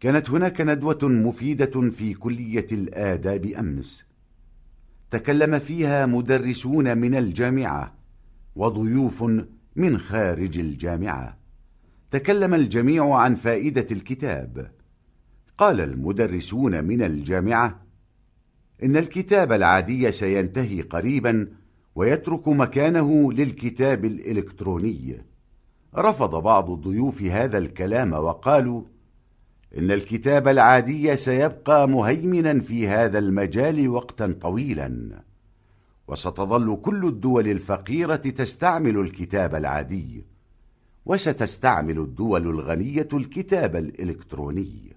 كانت هناك ندوة مفيدة في كلية الآداب أمس. تكلم فيها مدرسون من الجامعة وضيوف من خارج الجامعة. تكلم الجميع عن فائدة الكتاب. قال المدرسون من الجامعة إن الكتاب العادي سينتهي قريبا ويترك مكانه للكتاب الإلكتروني رفض بعض الضيوف هذا الكلام وقالوا إن الكتاب العادي سيبقى مهيمنا في هذا المجال وقتا طويلا. وستظل كل الدول الفقيرة تستعمل الكتاب العادي وستستعمل الدول الغنية الكتاب الإلكتروني.